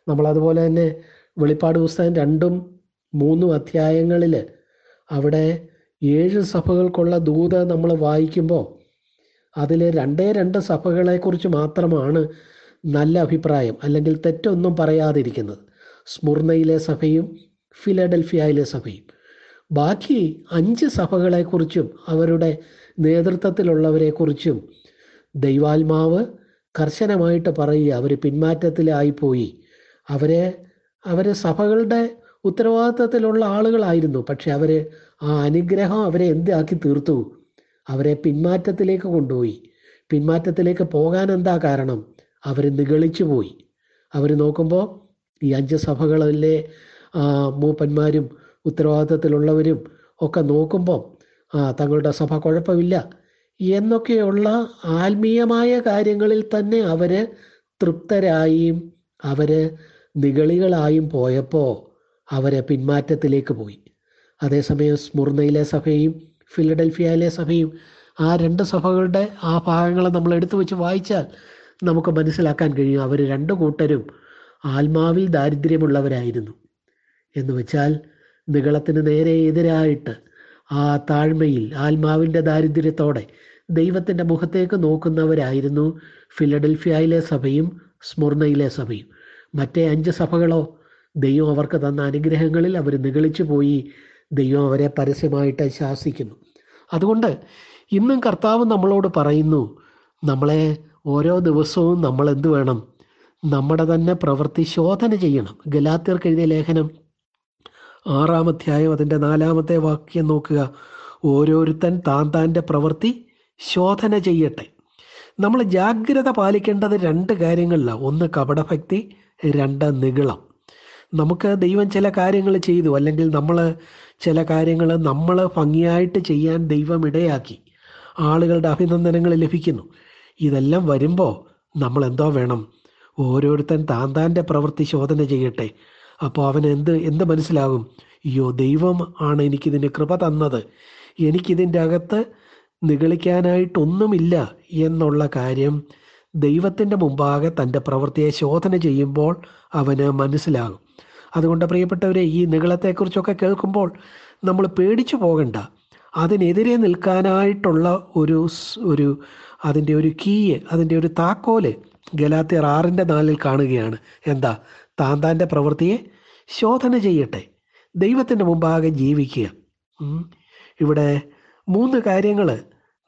നമ്മളതുപോലെ തന്നെ വെളിപ്പാട് പുസ്തകം രണ്ടും മൂന്നും അധ്യായങ്ങളിൽ അവിടെ ഏഴ് സഭകൾക്കുള്ള ദൂത് നമ്മൾ വായിക്കുമ്പോൾ അതിൽ രണ്ടേ രണ്ട് സഭകളെക്കുറിച്ച് മാത്രമാണ് നല്ല അഭിപ്രായം അല്ലെങ്കിൽ തെറ്റൊന്നും പറയാതിരിക്കുന്നത്. സ്മുർണയിലെ സഭയും ഫിലഡൽഫിയയിലെ സഭയും. ബാക്കി അഞ്ച് സഭകളെക്കുറിച്ചും അവരുടെ നേതൃത്വത്തിലുള്ളവരെക്കുറിച്ചും ദൈവാത്മാവ് കർശനമായിട്ട് പറയുക അവർ പിന്മാറ്റത്തിലായിപ്പോയി. അവരെ അവരെ സഭകളുടെ ഉത്തരവാദിത്തത്തിലുള്ള ആളുകളായിരുന്നു. പക്ഷെ അവർ ആ അനുഗ്രഹം അവരെ എന്താക്കി തീർത്തു? അവരെ പിന്മാറ്റത്തിലേക്ക് കൊണ്ടുപോയി. പിന്മാറ്റത്തിലേക്ക് പോകാൻ എന്താ കാരണം? അവർ നിഗളിച്ചു പോയി. അവർ നോക്കുമ്പോൾ ഈ അഞ്ച് സഭകളിലെ മൂപ്പന്മാരും ഉത്തരവാദിത്തത്തിലുള്ളവരും ഒക്കെ നോക്കുമ്പോൾ തങ്ങളുടെ സഭ കുഴപ്പമില്ല. എന്നൊക്കെയുള്ള ആത്മീയമായ കാര്യങ്ങളിൽ തന്നെ അവർ തൃപ്തരായും അവർ നിഗളികളായും പോയപ്പോൾ അവരെ പിന്മാറ്റത്തിലേക്ക് പോയി. അതേസമയം സ്മുർണയിലെ സഭയും ഫിലഡൽഫിയയിലെ സഭയും ആ രണ്ട് സഭകളുടെ ആ ഭാഗങ്ങളെ നമ്മൾ എടുത്തു വെച്ച് വായിച്ചാൽ നമുക്ക് മനസ്സിലാക്കാൻ കഴിയും അവർ രണ്ടു കൂട്ടരും ആത്മാവിൽ ദാരിദ്ര്യമുള്ളവരായിരുന്നു. എന്ന് വെച്ചാൽ നികളത്തിന് നേരെ എതിരായിട്ട് ആ താഴ്മയിൽ ആത്മാവിന്റെ ദാരിദ്ര്യത്തോടെ ദൈവത്തിന്റെ മുഖത്തേക്ക് നോക്കുന്നവരായിരുന്നു ഫിലഡൽഫിയയിലെ സഭയും സ്മുർണയിലെ സഭയും. മറ്റേ അഞ്ച് സഭകളോ ദൈവം അവർക്ക് തന്ന അനുഗ്രഹങ്ങളിൽ അവർ നിഗളിച്ചു പോയി ദൈവം അവരെ പരസ്യമായിട്ട് ശാസിക്കുന്നു. അതുകൊണ്ട് ഇന്നും കർത്താവ് നമ്മളോട് പറയുന്നു നമ്മളെ ഓരോ ദിവസവും നമ്മൾ എന്ത് വേണം? നമ്മുടെ തന്നെ പ്രവൃത്തി ശോധന ചെയ്യണം. ഗലാത്യർക്ക് എഴുതിയ ലേഖനം. ആറാം അധ്യായം അതിന്റെ നാലാമത്തെ വാക്യം നോക്കുക. ഓരോരുത്തൻ താൻ താന്റെ പ്രവൃത്തി ശോധന ചെയ്യട്ടെ. നമ്മൾ ജാഗ്രത പാലിക്കേണ്ടത് രണ്ട് കാര്യങ്ങളിലാണ് ഒന്ന് കപടഭക്തി രണ്ട് നികളം നമുക്ക് ദൈവം ചില കാര്യങ്ങൾ ചെയ്തു. അല്ലെങ്കിൽ നമ്മൾ ചില കാര്യങ്ങൾ നമ്മൾ ഭംഗിയായിട്ട് ചെയ്യാൻ ദൈവം ഇടയാക്കി. ആളുകളുടെ അഭിനന്ദനങ്ങൾ ലഭിക്കുന്നു. ഇതെല്ലാം വരുമ്പോൾ നമ്മൾ എന്തോ വേണം. ഓരോരുത്തൻ താൻ താന്റെ പ്രവൃത്തി ശോധന ചെയ്യട്ടെ. അപ്പോൾ അവൻ എന്ത് എന്ത് മനസ്സിലാകും? അയ്യോ ദൈവം ആണ് എനിക്കിതിന് കൃപ തന്നത്. എനിക്കിതിന്റെ അകത്ത് നിഗളിക്കാനായിട്ടൊന്നുമില്ല എന്നുള്ള കാര്യം ദൈവത്തിന്റെ മുമ്പാകെ തന്റെ പ്രവൃത്തിയെ ശോധന ചെയ്യുമ്പോൾ അവന് മനസ്സിലാകും. അതുകൊണ്ട് പ്രിയപ്പെട്ടവരെ ഈ നികളത്തെക്കുറിച്ചൊക്കെ കേൾക്കുമ്പോൾ നമ്മൾ പേടിച്ചു പോകണ്ട. അതിനെതിരെ നിൽക്കാനായിട്ടുള്ള ഒരു ഒരു അതിന്റെ ഒരു കീയ് അതിന്റെ ഒരു താക്കോൽ ഗലാത്തിയർ ആറിന്റെ നാലിൽ കാണുകയാണ്. എന്താ? താൻ താന്റെ പ്രവൃത്തിയെ ശോധന ചെയ്യട്ടെ. ദൈവത്തിന്റെ മുമ്പാകെ ജീവിക്കുക. ഇവിടെ മൂന്ന് കാര്യങ്ങൾ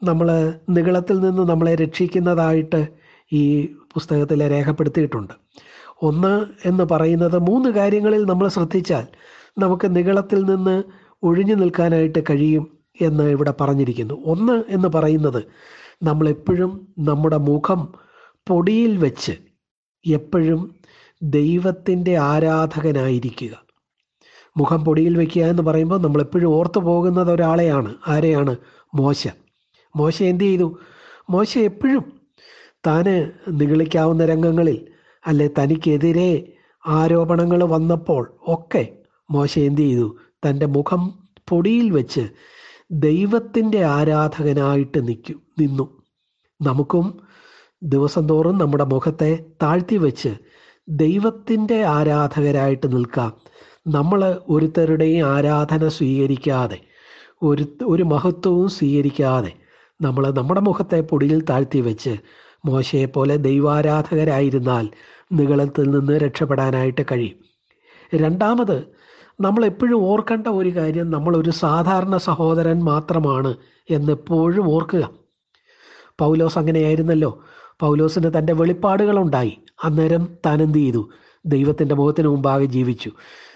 നമ്മൾ നികളത്തിൽ നിന്ന് നമ്മളെ രക്ഷിക്കുന്നതായിട്ട് ഈ പുസ്തകത്തിൽ രേഖപ്പെടുത്തിയിട്ടുണ്ട്. ഒന്ന് എന്ന് പറയുന്നത് മൂന്ന് കാര്യങ്ങളിൽ നമ്മൾ ശ്രദ്ധിച്ചാൽ നമുക്ക് നികളത്തിൽ നിന്ന് ഒഴിഞ്ഞു നിൽക്കാനായിട്ട് കഴിയും എന്ന് ഇവിടെ പറഞ്ഞിരിക്കുന്നു. ഒന്ന് എന്ന് പറയുന്നത് നമ്മളെപ്പോഴും നമ്മുടെ മുഖം പൊടിയിൽ വെച്ച് എപ്പോഴും ദൈവത്തിന്റെ ആരാധകനായിരിക്കുക. മുഖം പൊടിയിൽ വെക്കുക എന്ന് പറയുമ്പോൾ നമ്മളെപ്പോഴും ഓർത്തു പോകുന്നത് ഒരാളെയാണ്. ആരെയാണ്? മോശ. മോശ എന്ത് ചെയ്തു? മോശ എപ്പോഴും താന് നിഗളിക്കാവുന്ന രംഗങ്ങളിൽ അല്ലെ തനിക്കെതിരെ ആരോപണങ്ങൾ വന്നപ്പോൾ ഒക്കെ മോശ എന്ത് ചെയ്തു? തന്റെ മുഖം പൊടിയിൽ വെച്ച് ദൈവത്തിന്റെ ആരാധകനായിട്ട് നിൽക്കും നിന്നു. നമുക്കും ദിവസം തോറും നമ്മുടെ മുഖത്തെ താഴ്ത്തി വെച്ച് ദൈവത്തിന്റെ ആരാധകരായിട്ട് നിൽക്കാം. നമ്മൾ ഒരുത്തരുടെയും ആരാധന സ്വീകരിക്കാതെ ഒരു ഒരു മഹത്വവും സ്വീകരിക്കാതെ നമ്മൾ നമ്മുടെ മുഖത്തെ പൊടിയിൽ താഴ്ത്തി വെച്ച് മോശയെ പോലെ ദൈവാരാധകരായിരുന്നാൽ നികളത്തിൽ നിന്ന് രക്ഷപ്പെടാനായിട്ട് കഴിയും. രണ്ടാമത് നമ്മൾ എപ്പോഴും ഓർക്കേണ്ട ഒരു കാര്യം നമ്മൾ ഒരു സാധാരണ സഹോദരൻ മാത്രമാണ് എന്നെപ്പോഴും ഓർക്കുക. പൗലോസ് അങ്ങനെയായിരുന്നല്ലോ. പൗലോസിന് തന്റെ വെളിപ്പാടുകളുണ്ടായി. അന്നേരം താൻ എന്ത് ചെയ്തു? ദൈവത്തിന്റെ മുഖത്തിന് മുമ്പാകെ ജീവിച്ചു.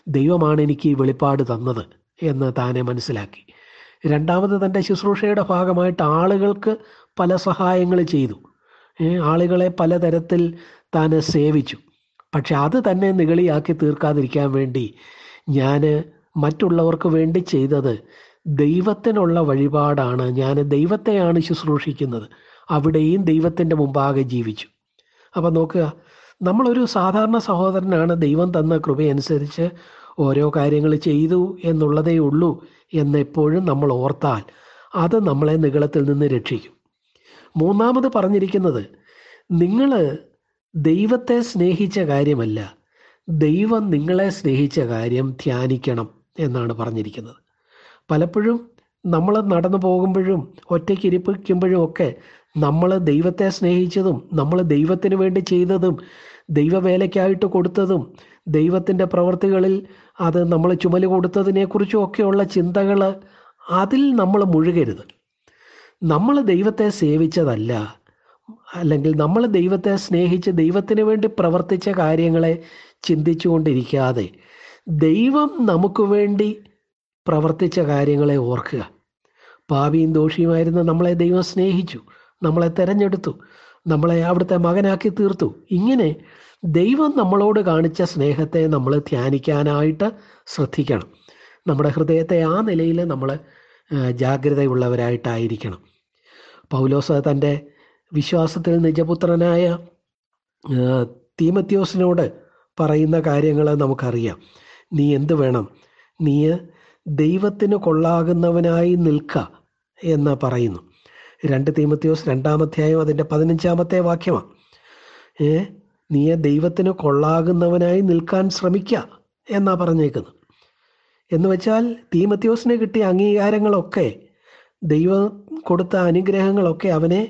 ദൈവമാണ് എനിക്ക് ഈ വെളിപ്പാട് തന്നത് എന്ന് താനെ മനസ്സിലാക്കി. രണ്ടാമത് തന്റെ ശുശ്രൂഷയുടെ ഭാഗമായിട്ട് ആളുകൾക്ക് പല സഹായങ്ങൾ ചെയ്തു. ആളുകളെ പലതരത്തിൽ താൻ സേവിച്ചു. പക്ഷെ അത് തന്നെ നിഗളിയാക്കി തീർക്കാതിരിക്കാൻ വേണ്ടി ഞാൻ മറ്റുള്ളവർക്ക് വേണ്ടി ചെയ്തത് ദൈവത്തിനുള്ള വഴിപാടാണ്. ഞാൻ ദൈവത്തെയാണ് ശുശ്രൂഷിക്കുന്നത്. അവിടെയും ദൈവത്തിന്റെ മുമ്പാകെ ജീവിച്ചു. അപ്പം നോക്കുക നമ്മളൊരു സാധാരണ സഹോദരനാണ്. ദൈവം തന്ന കൃപയനുസരിച്ച് ഓരോ കാര്യങ്ങൾ ചെയ്തു എന്നുള്ളതേ ഉള്ളൂ എന്നെപ്പോഴും നമ്മൾ ഓർത്താൽ അത് നമ്മളെ നികളത്തിൽ നിന്ന് രക്ഷിക്കും. മൂന്നാമത് പറഞ്ഞിരിക്കുന്നത് നിങ്ങൾ ദൈവത്തെ സ്നേഹിച്ച കാര്യമല്ല ദൈവം നിങ്ങളെ സ്നേഹിച്ച കാര്യം ധ്യാനിക്കണം എന്നാണ് പറഞ്ഞിരിക്കുന്നത്. പലപ്പോഴും നമ്മൾ നടന്നു പോകുമ്പോഴും ഒറ്റയ്ക്ക് ഇരിപ്പിക്കുമ്പോഴും ഒക്കെ നമ്മൾ ദൈവത്തെ സ്നേഹിച്ചതും നമ്മൾ ദൈവത്തിന് വേണ്ടി ചെയ്തതും ദൈവവേലയ്ക്കായിട്ട് കൊടുത്തതും ദൈവത്തിന്റെ പ്രവൃത്തികളിൽ അത് നമ്മൾ ചുമൽ കൊടുത്തതിനെക്കുറിച്ചും ഒക്കെയുള്ള ചിന്തകൾ അതിൽ നമ്മൾ മുഴുകരുത്. നമ്മൾ ദൈവത്തെ സേവിച്ചതല്ല അല്ലെങ്കിൽ നമ്മൾ ദൈവത്തെ സ്നേഹിച്ച് ദൈവത്തിന് വേണ്ടി പ്രവർത്തിച്ച കാര്യങ്ങളെ ചിന്തിച്ചുകൊണ്ടിരിക്കാതെ ദൈവം നമുക്ക് വേണ്ടി പ്രവർത്തിച്ച കാര്യങ്ങളെ ഓർക്കുക. പാപിയും ദോഷിയുമായിരുന്ന നമ്മളെ ദൈവം സ്നേഹിച്ചു നമ്മളെ തെരഞ്ഞെടുത്തു നമ്മളെ അവിടുത്തെ മകനാക്കി തീർത്തു. ഇങ്ങനെ ദൈവം നമ്മളോട് കാണിച്ച സ്നേഹത്തെ നമ്മൾ ധ്യാനിക്കാനായിട്ട് ശ്രദ്ധിക്കണം. നമ്മുടെ ഹൃദയത്തെ ആ നിലയിൽ നമ്മൾ ജാഗ്രതയുള്ളവരായിട്ടായിരിക്കണം. പൗലോസ് തന്റെ വിശ്വാസത്തിൽ നിജപുത്രനായ തീമത്യോസിനോട് പറയുന്ന കാര്യങ്ങൾ നമുക്കറിയാം. നീ എന്ത് വേണം? നീ ദൈവത്തിന് കൊള്ളാകുന്നവനായി നിൽക്ക എന്ന് പറയുന്നു. രണ്ട് തീമത്തിയോസ് രണ്ടാമധ്യായം അതിന്റെ പതിനഞ്ചാമത്തെ വാക്യമാണ് ഏ? നീ ദൈവത്തിന് കൊള്ളാകുന്നവനായി നിൽക്കാൻ ശ്രമിക്കുക എന്നാ പറഞ്ഞേക്കുന്നത് എന്ന് വെച്ചാൽ തീമത്യോസിന് കിട്ടിയ അംഗീകാരങ്ങളൊക്കെ ദൈവം കൊടുത്ത അനുഗ്രഹങ്ങളൊക്കെ അവനെ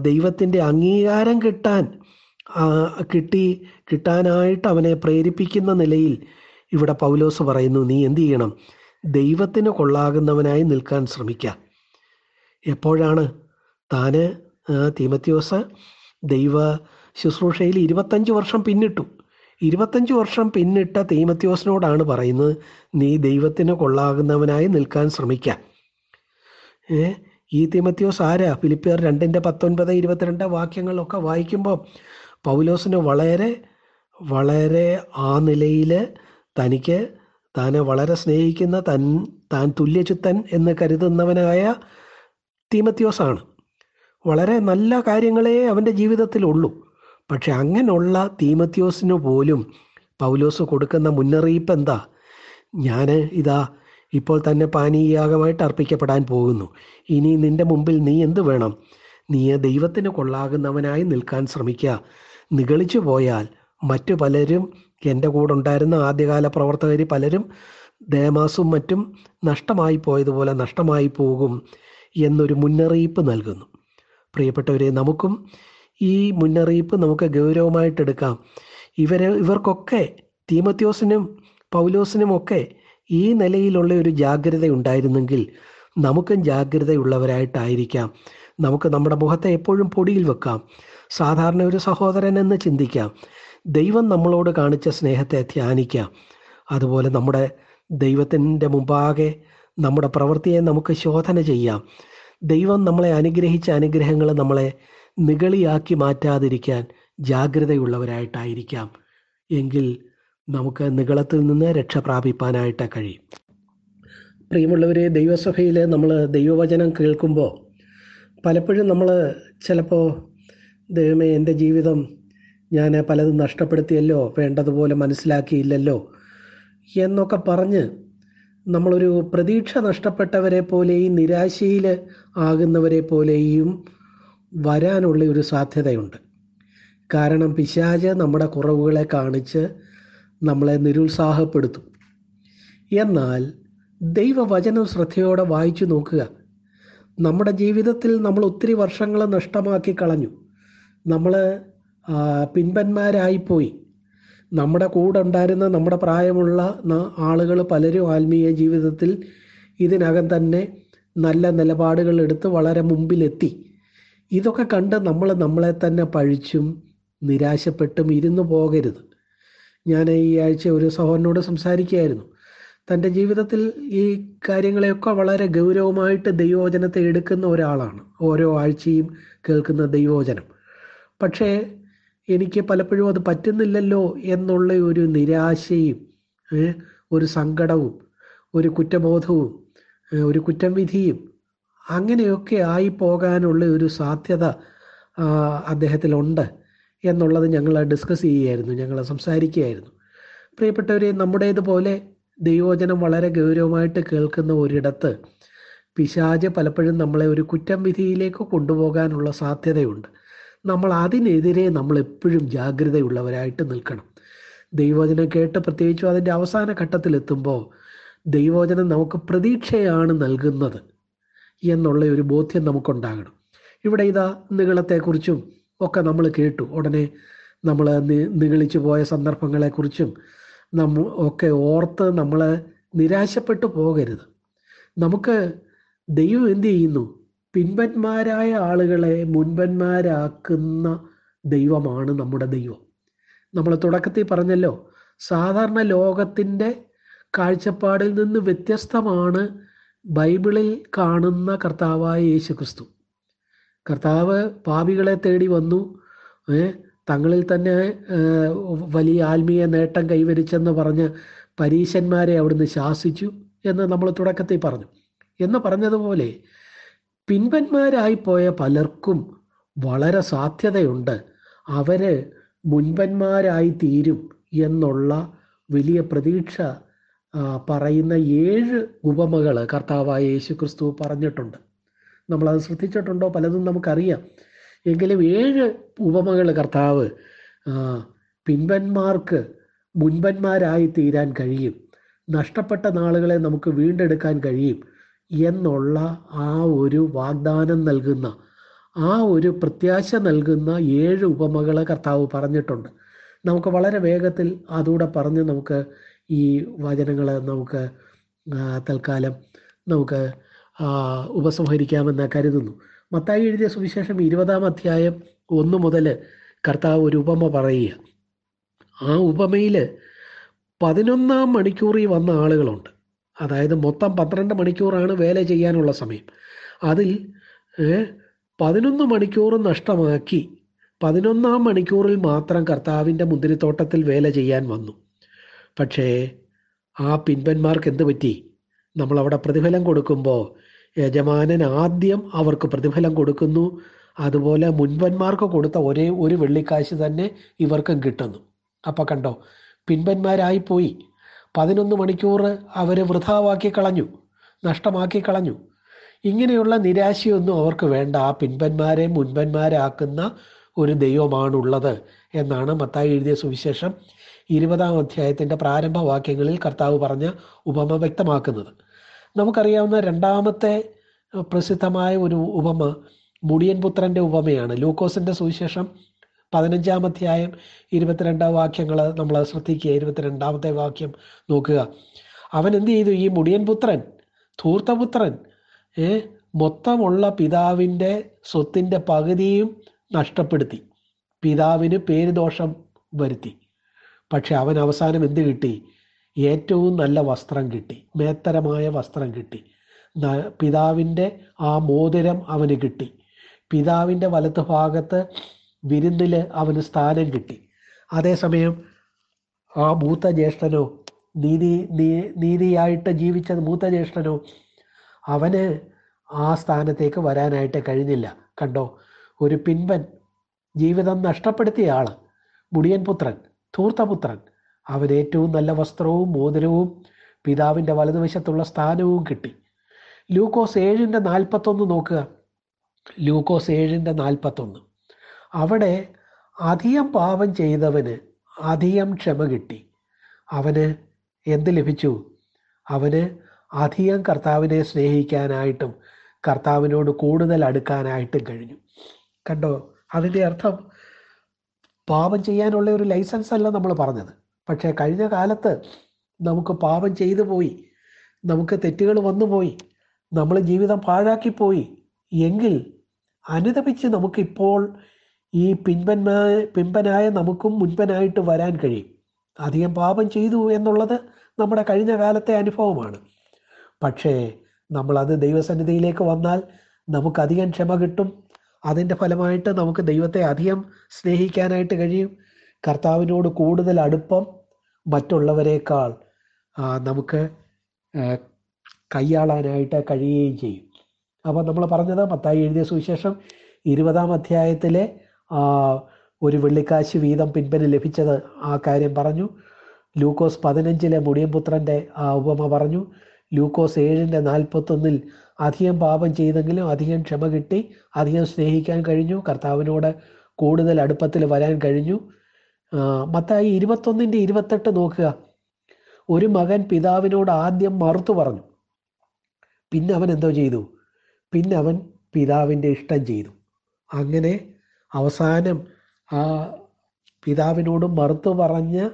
ദൈവത്തിന്റെ അംഗീകാരം കിട്ടാൻ കിട്ടി കിട്ടാനായിട്ട് അവനെ പ്രേരിപ്പിക്കുന്ന നിലയിൽ ഇവിടെ പൗലോസ് പറയുന്നു നീ എന്തു ചെയ്യണം? ദൈവത്തിന് കൊള്ളാകുന്നവനായി നിൽക്കാൻ ശ്രമിക്കുക എപ്പോഴാണ് താന് തീമത്യോസ് ദൈവ ശുശ്രൂഷയിൽ ഇരുപത്തഞ്ച് വർഷം പിന്നിട്ടു. ഇരുപത്തഞ്ച് വർഷം പിന്നിട്ട തീമത്യോസിനോടാണ് പറയുന്നത് നീ ദൈവത്തിന് കൊള്ളാകുന്നവനായി നിൽക്കാൻ ശ്രമിക്കാം. ഏ ഈ തീമത്യോസ് ആരാ? ഫിലിപ്പിയർ രണ്ടിന്റെ പത്തൊൻപത് ഇരുപത്തിരണ്ട് വാക്യങ്ങളൊക്കെ വായിക്കുമ്പോൾ പൗലോസിന് വളരെ വളരെ ആ നിലയിൽ തനിക്ക് താനെ വളരെ സ്നേഹിക്കുന്ന തൻ താൻ തുല്യചിത്തൻ എന്ന് കരുതുന്നവനായ തീമത്യോസാണ്. വളരെ നല്ല കാര്യങ്ങളെ അവന്റെ ജീവിതത്തിലുള്ളൂ. പക്ഷെ അങ്ങനെയുള്ള തീമത്യോസിന് പോലും പൗലോസ് കൊടുക്കുന്ന മുന്നറിയിപ്പ് എന്താ? ഞാൻ ഇതാ ഇപ്പോൾ തന്നെ പാനീയാഗമായിട്ട് അർപ്പിക്കപ്പെടാൻ പോകുന്നു. ഇനി നിന്റെ മുമ്പിൽ നീ എന്ത് വേണം? നീ ദൈവത്തിന് കൊള്ളാകുന്നവനായി നിൽക്കാൻ ശ്രമിക്കുക നിഗളിച്ചു പോയാൽ മറ്റു പലരും എന്റെ കൂടെ ഉണ്ടായിരുന്ന ആദ്യകാല പ്രവർത്തകർ പലരും ദേമാസും മറ്റും നഷ്ടമായി പോയതുപോലെ നഷ്ടമായി പോകും എന്നൊരു മുന്നറിയിപ്പ് നൽകുന്നു. പ്രിയപ്പെട്ടവരെ നമുക്കും ഈ മുന്നറിയിപ്പ് നമുക്ക് ഗൗരവമായിട്ടെടുക്കാം ഇവരെ ഇവർക്കൊക്കെ തീമത്യോസിനും പൗലോസിനും ഒക്കെ ഈ നിലയിലുള്ള ഒരു ജാഗ്രത ഉണ്ടായിരുന്നെങ്കിൽ നമുക്കും ജാഗ്രതയുള്ളവരായിട്ടായിരിക്കാം. നമുക്ക് നമ്മുടെ മുഖത്തെ എപ്പോഴും പൊടിയിൽ വെക്കാം. സാധാരണ ഒരു സഹോദരൻ എന്ന് ചിന്തിക്കാം. ദൈവം നമ്മളോട് കാണിച്ച സ്നേഹത്തെ ധ്യാനിക്കാം. അതുപോലെ നമ്മുടെ ദൈവത്തിന്റെ മുമ്പാകെ നമ്മുടെ പ്രവൃത്തിയെ നമുക്ക് ശോധന ചെയ്യാം. ദൈവം നമ്മളെ അനുഗ്രഹിച്ച അനുഗ്രഹങ്ങൾ നമ്മളെ നികളിയാക്കി മാറ്റാതിരിക്കാൻ ജാഗ്രതയുള്ളവരായിട്ടായിരിക്കാം. എങ്കിൽ നമുക്ക് നികളത്തിൽ നിന്ന് രക്ഷ പ്രാപിപ്പാനായിട്ട് കഴിയും. പ്രിയമുള്ളവരെ ദൈവസഭയിൽ നമ്മൾ ദൈവവചനം കേൾക്കുമ്പോൾ പലപ്പോഴും നമ്മൾ ചിലപ്പോൾ ദൈവമേ എന്റെ ജീവിതം ഞാൻ പലതും നഷ്ടപ്പെടുത്തിയല്ലോ വേണ്ടതുപോലെ മനസ്സിലാക്കിയില്ലല്ലോ എന്നൊക്കെ പറഞ്ഞ് നമ്മളൊരു പ്രതീക്ഷ നഷ്ടപ്പെട്ടവരെ പോലെയും നിരാശയിൽ ആകുന്നവരെ പോലെയും വരാനുള്ള ഒരു സാധ്യതയുണ്ട്. കാരണം പിശാജ് നമ്മുടെ കുറവുകളെ കാണിച്ച് നമ്മളെ നിരുത്സാഹപ്പെടുത്തും. എന്നാൽ ദൈവവചനം ശ്രദ്ധയോടെ വായിച്ചു നോക്കുക. നമ്മുടെ ജീവിതത്തിൽ നമ്മൾ ഒത്തിരി വർഷങ്ങൾ നഷ്ടമാക്കി കളഞ്ഞു. നമ്മൾ പിൻപന്മാരായിപ്പോയി നമ്മുടെ കൂടെ ഉണ്ടായിരുന്ന നമ്മുടെ പ്രായമുള്ള ആളുകൾ പലരും ആത്മീയ ജീവിതത്തിൽ ഇതിനകം തന്നെ നല്ല നിലപാടുകൾ എടുത്ത് വളരെ മുമ്പിലെത്തി. ഇതൊക്കെ കണ്ട് നമ്മൾ നമ്മളെ തന്നെ പഴിച്ചും നിരാശപ്പെട്ടും ഇരുന്നു പോകരുത്. ഞാൻ ഈ ആഴ്ച ഒരു സഹോദരനോട് സംസാരിക്കുകയായിരുന്നു. തന്റെ ജീവിതത്തിൽ ഈ കാര്യങ്ങളെയൊക്കെ വളരെ ഗൗരവമായിട്ട് ദൈവോചനത്തെ എടുക്കുന്ന ഒരാളാണ്. ഓരോ ആഴ്ചയും കേൾക്കുന്ന ദൈവോചനം പക്ഷേ എനിക്ക് പലപ്പോഴും അത് പറ്റുന്നില്ലല്ലോ എന്നുള്ള ഒരു നിരാശയും ഒരു സങ്കടവും ഒരു കുറ്റബോധവും ഒരു കുറ്റം വിധിയും അങ്ങനെയൊക്കെ ആയി പോകാനുള്ള ഒരു സാധ്യത അദ്ദേഹത്തിലുണ്ട് എന്നുള്ളത് ഞങ്ങൾ ഡിസ്കസ് ചെയ്യുകയായിരുന്നു ഞങ്ങൾ സംസാരിക്കുകയായിരുന്നു. പ്രിയപ്പെട്ടവരെ നമ്മുടേതുപോലെ ദൈവോചനം വളരെ ഗൗരവമായിട്ട് കേൾക്കുന്ന ഒരിടത്ത് പിശാജ് പലപ്പോഴും നമ്മളെ ഒരു കുറ്റം വിധിയിലേക്ക് കൊണ്ടുപോകാനുള്ള സാധ്യതയുണ്ട്. നമ്മൾ അതിനെതിരെ നമ്മൾ എപ്പോഴും ജാഗ്രതയുള്ളവരായിട്ട് നിൽക്കണം. ദൈവവചനം കേട്ട് പ്രത്യേകിച്ചും അതിന്റെ അവസാന ഘട്ടത്തിലെത്തുമ്പോൾ ദൈവവചനം നമുക്ക് പ്രതീക്ഷയാണ് നൽകുന്നത് എന്നുള്ള ഒരു ബോധ്യം നമുക്കുണ്ടാകണം. ഇവിടെ ഇതാ നികളത്തെക്കുറിച്ചും ഒക്കെ നമ്മൾ കേട്ടു. ഉടനെ നമ്മൾ നിഗളിച്ചു പോയ സന്ദർഭങ്ങളെക്കുറിച്ചും നമ്മ ഒക്കെ ഓർത്ത് നമ്മൾ നിരാശപ്പെട്ടു പോകരുത്. നമുക്ക് ദൈവം എന്ത് ചെയ്യുന്നു? പിൻപന്മാരായ ആളുകളെ മുൻപന്മാരാക്കുന്ന ദൈവമാണ് നമ്മുടെ ദൈവം. നമ്മൾ തുടക്കത്തിൽ പറഞ്ഞല്ലോ സാധാരണ ലോകത്തിന്റെ കാഴ്ചപ്പാടിൽ നിന്ന് വ്യത്യസ്തമാണ് ബൈബിളിൽ കാണുന്ന കർത്താവായ യേശു ക്രിസ്തു കർത്താവ് പാപികളെ തേടി വന്നു. തങ്ങളിൽ തന്നെ വലിയ ആത്മീയ നേട്ടം കൈവരിച്ചെന്ന് പറഞ്ഞ് പരീശന്മാരെ അവിടുന്ന് ശാസിച്ചു എന്ന് നമ്മൾ തുടക്കത്തിൽ പറഞ്ഞു. എന്ന് പറഞ്ഞതുപോലെ പിൻപന്മാരായി പോയ പലർക്കും വളരെ സാധ്യതയുണ്ട്. അവർ മുൻപന്മാരായി തീരും എന്നുള്ള വലിയ പ്രതീക്ഷ പറയുന്ന ഏഴ് ഉപമകൾ കർത്താവായ യേശു ക്രിസ്തു പറഞ്ഞിട്ടുണ്ട്. നമ്മളത് ശ്രദ്ധിച്ചിട്ടുണ്ടോ? പലതും നമുക്കറിയാം. എങ്കിലും ഏഴ് ഉപമകൾ കർത്താവ് പിൻപന്മാർക്ക് മുൻപന്മാരായി തീരാൻ കഴിയും. നഷ്ടപ്പെട്ട നാളുകളെ നമുക്ക് വീണ്ടെടുക്കാൻ കഴിയും. എന്നുള്ള ആ ഒരു വാഗ്ദാനം നൽകുന്ന ആ ഒരു പ്രത്യാശ നൽകുന്ന ഏഴ് ഉപമകൾ കർത്താവ് പറഞ്ഞിട്ടുണ്ട്. നമുക്ക് വളരെ വേഗത്തിൽ അതുകൂടെ പറഞ്ഞ് നമുക്ക് ഈ വചനങ്ങൾ നമുക്ക് തൽക്കാലം നമുക്ക് ഉപസംഹരിക്കാമെന്ന് കരുതുന്നു. മത്തായി എഴുതിയ സുവിശേഷം ഇരുപതാം അധ്യായം ഒന്ന് മുതൽ കർത്താവ് ഒരു ഉപമ പറയുക. ആ ഉപമയിൽ പതിനൊന്നാം മണിക്കൂറിൽ വന്ന ആളുകളുണ്ട്. അതായത് മൊത്തം പന്ത്രണ്ട് മണിക്കൂറാണ് വേല ചെയ്യാനുള്ള സമയം. അതിൽ പതിനൊന്ന് മണിക്കൂർ നഷ്ടമാക്കി പതിനൊന്നാം മണിക്കൂറിൽ മാത്രം കർത്താവിന്റെ മുന്തിരിത്തോട്ടത്തിൽ വേല ചെയ്യാൻ വന്നു. പക്ഷേ ആ പിൻപന്മാർക്ക് എന്ത് പറ്റി? നമ്മളവിടെ പ്രതിഫലം കൊടുക്കുമ്പോൾ യജമാനൻ ആദ്യം അവർക്ക് പ്രതിഫലം കൊടുക്കുന്നു. അതുപോലെ മുൻപന്മാർക്ക് കൊടുത്ത ഒരേ ഒരു വെള്ളിക്കാശ് തന്നെ ഇവർക്കും കിട്ടുന്നു. അപ്പം കണ്ടോ പിൻപന്മാരായി പോയി പതിനൊന്ന് മണിക്കൂർ അവർ വൃഥാവാക്കി കളഞ്ഞു നഷ്ടമാക്കി കളഞ്ഞു. ഇങ്ങനെയുള്ള നിരാശയൊന്നും അവർക്ക് വേണ്ട. ആ പിൻപന്മാരെ മുൻപന്മാരാക്കുന്ന ഒരു ദൈവമാണുള്ളത് എന്നാണ് മത്തായി എഴുതിയ സുവിശേഷം ഇരുപതാം അധ്യായത്തിന്റെ പ്രാരംഭ വാക്യങ്ങളിൽ കർത്താവ് പറഞ്ഞ ഉപമ വ്യക്തമാക്കുന്നത്. നമുക്കറിയാവുന്ന രണ്ടാമത്തെ പ്രസിദ്ധമായ ഒരു ഉപമ മുടിയൻ പുത്രന്റെ ഉപമയാണ്. ലൂക്കോസിന്റെ സുവിശേഷം പതിനഞ്ചാം അധ്യായം ഇരുപത്തിരണ്ടാം വാക്യങ്ങൾ നമ്മൾ ശ്രദ്ധിക്കുക. ഇരുപത്തിരണ്ടാമത്തെ വാക്യം നോക്കുക. അവൻ എന്ത് ചെയ്തു? ഈ മുടിയൻ പുത്രൻ ധൂർത്തപുത്രൻ ഏ മൊത്തമുള്ള പിതാവിന്റെ സ്വത്തിന്റെ പകുതിയും നഷ്ടപ്പെടുത്തി. പിതാവിന് പേരുദോഷം വരുത്തി. പക്ഷെ അവൻ അവസാനം എന്ത് കിട്ടി? ഏറ്റവും നല്ല വസ്ത്രം കിട്ടി. മേത്തരമായ വസ്ത്രം കിട്ടി. പിതാവിന്റെ ആ മോതിരം അവന് കിട്ടി. പിതാവിന്റെ വലത്ത് ഭാഗത്ത് വിരുന്നിൽ അവന് സ്ഥാനം കിട്ടി. അതേസമയം ആ മൂത്ത ജ്യേഷ്ഠനോ നീതി നീതിയായിട്ട് ജീവിച്ച മൂത്ത ജ്യേഷ്ഠനോ അവന് ആ സ്ഥാനത്തേക്ക് വരാനായിട്ട് കഴിഞ്ഞില്ല. കണ്ടോ? ഒരു പിൻപൻ ജീവിതം നഷ്ടപ്പെടുത്തിയ ആൾ. മുടിയൻ പുത്രൻ ധൂർത്തപുത്രൻ അവൻ ഏറ്റവും നല്ല വസ്ത്രവും മോതിരവും പിതാവിന്റെ വലതുവശത്തുള്ള സ്ഥാനവും കിട്ടി. ലൂക്കോസ് ഏഴിന്റെ നാൽപ്പത്തൊന്ന് നോക്കുക. ലൂക്കോസ് ഏഴിന്റെ നാൽപ്പത്തൊന്ന്. അവിടെ അധികം പാപം ചെയ്തവന് അധികം ക്ഷമ കിട്ടി. അവന് എന്ത് ലഭിച്ചു? അവന് അധികം കർത്താവിനെ സ്നേഹിക്കാനായിട്ടും കർത്താവിനോട് കൂടുതൽ അടുക്കാനായിട്ടും കഴിഞ്ഞു. കണ്ടോ? അതിന്റെ അർത്ഥം പാപം ചെയ്യാനുള്ള ഒരു ലൈസൻസ് അല്ല നമ്മൾ പറഞ്ഞത്. പക്ഷേ കഴിഞ്ഞ കാലത്ത് നമുക്ക് പാപം ചെയ്തു പോയി. നമുക്ക് തെറ്റുകൾ വന്നു പോയി. നമ്മൾ ജീവിതം പാഴാക്കിപ്പോയി എങ്കിൽ അനുദപിച്ച് നമുക്കിപ്പോൾ ഈ പിൻപന്മാ പിൻപനായ നമുക്കും മുൻപനായിട്ട് വരാൻ കഴിയും. അധികം പാപം ചെയ്തു എന്നുള്ളത് നമ്മുടെ കഴിഞ്ഞ കാലത്തെ അനുഭവമാണ്. പക്ഷേ നമ്മളത് ദൈവസന്നിധിയിലേക്ക് വന്നാൽ നമുക്കധികം ക്ഷമ കിട്ടും. അതിന്റെ ഫലമായിട്ട് നമുക്ക് ദൈവത്തെ അധികം സ്നേഹിക്കാനായിട്ട് കഴിയും. കർത്താവിനോട് കൂടുതൽ അടുപ്പം മറ്റുള്ളവരെക്കാൾ നമുക്ക് കൈയാളാനായിട്ട് കഴിയുകയും ചെയ്യും. അപ്പോൾ നമ്മൾ പറഞ്ഞത് മത്തായി എഴുതിയ സുവിശേഷം ഇരുപതാം അധ്യായത്തിലെ ഒരു വെള്ളിക്കാശ് വീതം പിൻപന് ലഭിച്ചത് ആ കാര്യം പറഞ്ഞു. ലൂക്കോസ് പതിനഞ്ചിലെ മുടിയൻപുത്രന്റെ ആ ഉപമ പറഞ്ഞു. ലൂക്കോസ് ഏഴിന്റെ നാൽപ്പത്തൊന്നിൽ അധികം പാപം ചെയ്തെങ്കിലും അധികം ക്ഷമ കിട്ടി അധികം സ്നേഹിക്കാൻ കഴിഞ്ഞു കർത്താവിനോട് കൂടുതൽ അടുപ്പത്തിൽ വരാൻ കഴിഞ്ഞു. മത്തായി ഇരുപത്തൊന്നിന്റെ ഇരുപത്തെട്ട് നോക്കുക. ഒരു മകൻ പിതാവിനോട് ആദ്യം മറുത്തു പറഞ്ഞു. പിന്നെ അവൻ എന്തോ ചെയ്തു? പിന്നെ അവൻ പിതാവിന്റെ ഇഷ്ടം ചെയ്തു. അങ്ങനെ അവസാനം ആ പിതാവിനോട് മറുത്തു പറഞ്ഞ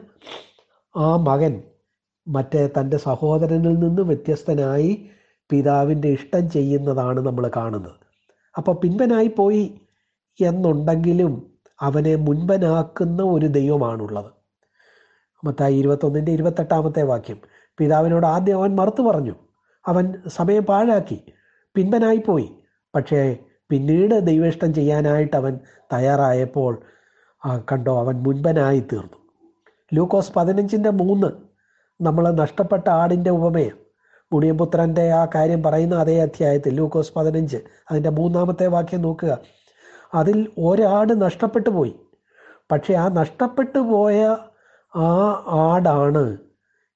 ആ മകൻ മറ്റേ തന്റെ സഹോദരനിൽ നിന്ന് വ്യത്യസ്തനായി പിതാവിന്റെ ഇഷ്ടം ചെയ്യുന്നതാണ് നമ്മൾ കാണുന്നത്. അപ്പോൾ പിൻപനായി പോയി എന്നുണ്ടെങ്കിലും അവനെ മുൻപനാക്കുന്ന ഒരു ദൈവമാണുള്ളത്. മത്തായി ഇരുപത്തൊന്നിന്റെ ഇരുപത്തെട്ടാമത്തെ വാക്യം. പിതാവിനോട് ആദ്യം അവൻ മറുത്തു പറഞ്ഞു. അവൻ സമയം പാഴാക്കി. പിൻപനായി പോയി. പക്ഷേ പിന്നീട് ദൈവേഷ്ടം ചെയ്യാനായിട്ട് അവൻ തയ്യാറായപ്പോൾ കണ്ടോ അവൻ മുൻപനായി തീർന്നു. ലൂക്കോസ് പതിനഞ്ചിന്റെ മൂന്ന് നമ്മൾ നഷ്ടപ്പെട്ട ആടിന്റെ ഉപമയാണ് മുടിയപുത്രന്റെ ആ കാര്യം പറയുന്ന അതേ അധ്യായത്തിൽ ലൂക്കോസ് പതിനഞ്ച് അതിന്റെ മൂന്നാമത്തെ വാക്യം നോക്കുക. അതിൽ ഒരാട് നഷ്ടപ്പെട്ടു പോയി. പക്ഷേ ആ നഷ്ടപ്പെട്ടു പോയ ആ ആടാണ്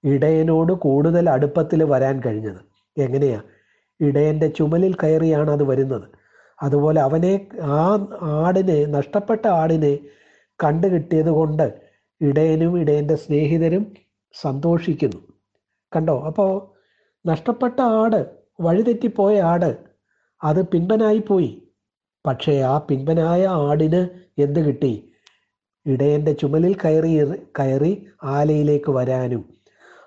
ഇടയനോട് കൂടുതൽ അടുപ്പത്തിൽ വരാൻ കഴിഞ്ഞത്. എങ്ങനെയാണ് ഇടയന്റെ ചുമലിൽ കയറിയാണ് അത് വരുന്നത്. അതുപോലെ അവനെ ആ ആടിനെ നഷ്ടപ്പെട്ട ആടിനെ കണ്ടു കിട്ടിയത് കൊണ്ട് ഇടയനും ഇടയന്റെ സ്നേഹിതരും സന്തോഷിക്കുന്നു. കണ്ടോ? അപ്പോൾ നഷ്ടപ്പെട്ട ആട് വഴിതെറ്റിപ്പോയ ആട് അത് പിൻപനായി പോയി. പക്ഷേ ആ പിൻപനായ ആടിന് എന്ത് കിട്ടി? ഇടയന്റെ ചുമലിൽ കയറി കയറി ആലയിലേക്ക് വരാനും.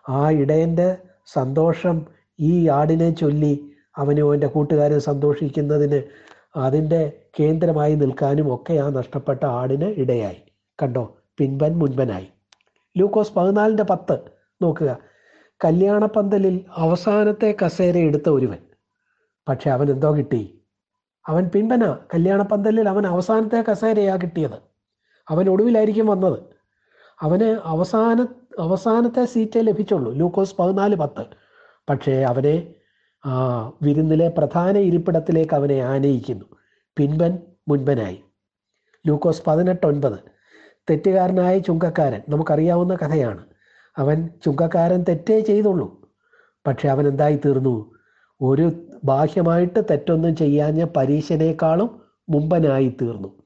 ആ ഇടയന്റെ സന്തോഷം ഈ ആടിനെ ചൊല്ലി അവനും അവന്റെ കൂട്ടുകാരൻ സന്തോഷിക്കുന്നതിന് അതിന്റെ കേന്ദ്രമായി നിൽക്കാനും ഒക്കെ ആ നഷ്ടപ്പെട്ട ആടിന് ഇടയായി. കണ്ടോ? പിൻപൻ മുൻപനായി. ലൂക്കോസ് പതിനാലിന്റെ പത്ത്. നോക്കുക. കല്യാണപ്പന്തലിൽ അവസാനത്തെ കസേര എടുത്ത ഒരുവൻ. പക്ഷെ അവൻ എന്തോ കിട്ടി? അവൻ പിൻപന. കല്യാണപ്പന്തലിൽ അവൻ അവസാനത്തെ കസേരയാ കിട്ടിയത്. അവൻ ഒടുവിലായിരിക്കും വന്നത്. അവന് അവസാന അവസാനത്തെ സീറ്റേ ലഭിച്ചുള്ളൂ. ലൂക്കോസ് പതിനാല് പത്ത്. പക്ഷേ അവനെ വിരുന്നിലെ പ്രധാന ഇരിപ്പിടത്തിലേക്ക് അവനെ ആനയിക്കുന്നു. പിൻപൻ മുൻപനായി. ലൂക്കോസ് പതിനെട്ട് ഒൻപത് തെറ്റുകാരനായ ചുങ്കക്കാരൻ. നമുക്കറിയാവുന്ന കഥയാണ്. അവൻ ചുങ്കക്കാരൻ തെറ്റേ ചെയ്തുള്ളൂ. പക്ഷെ അവൻ എന്തായി തീർന്നു? ഒരു ബാഹ്യമായിട്ട് തെറ്റൊന്നും ചെയ്യാഞ്ഞ പരീശനേക്കാളും മുമ്പനായി തീർന്നു.